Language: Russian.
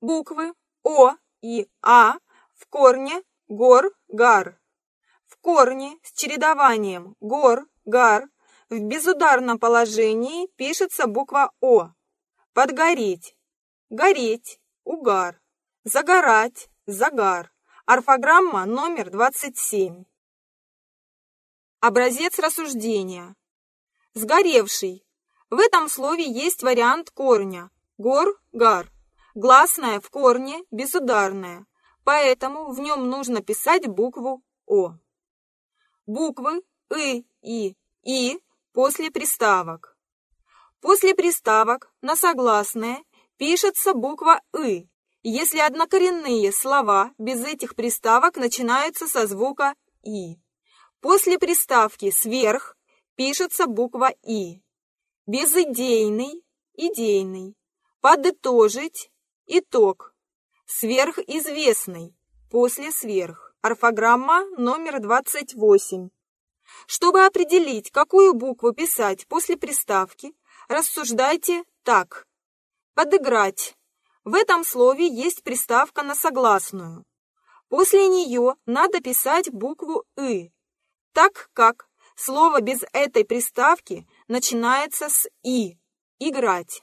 Буквы О и А в корне гор-гар. В корне с чередованием гор-гар в безударном положении пишется буква О. Подгореть, гореть, угар, загорать, загар. Орфограмма номер 27. Образец рассуждения. Сгоревший. В этом слове есть вариант корня гор-гар. Гласная в корне безударная, поэтому в нем нужно писать букву О. Буквы И и И после приставок. После приставок на согласные пишется буква «ы», если однокоренные слова без этих приставок начинаются со звука «и». После приставки «сверх» пишется буква «и». Безидейный, идейный. Подытожить, итог. Сверхизвестный, после сверх. Орфограмма номер 28. Чтобы определить, какую букву писать после приставки, рассуждайте так. Подыграть. В этом слове есть приставка на согласную. После нее надо писать букву «ы», так как слово без этой приставки начинается с «и» – «играть».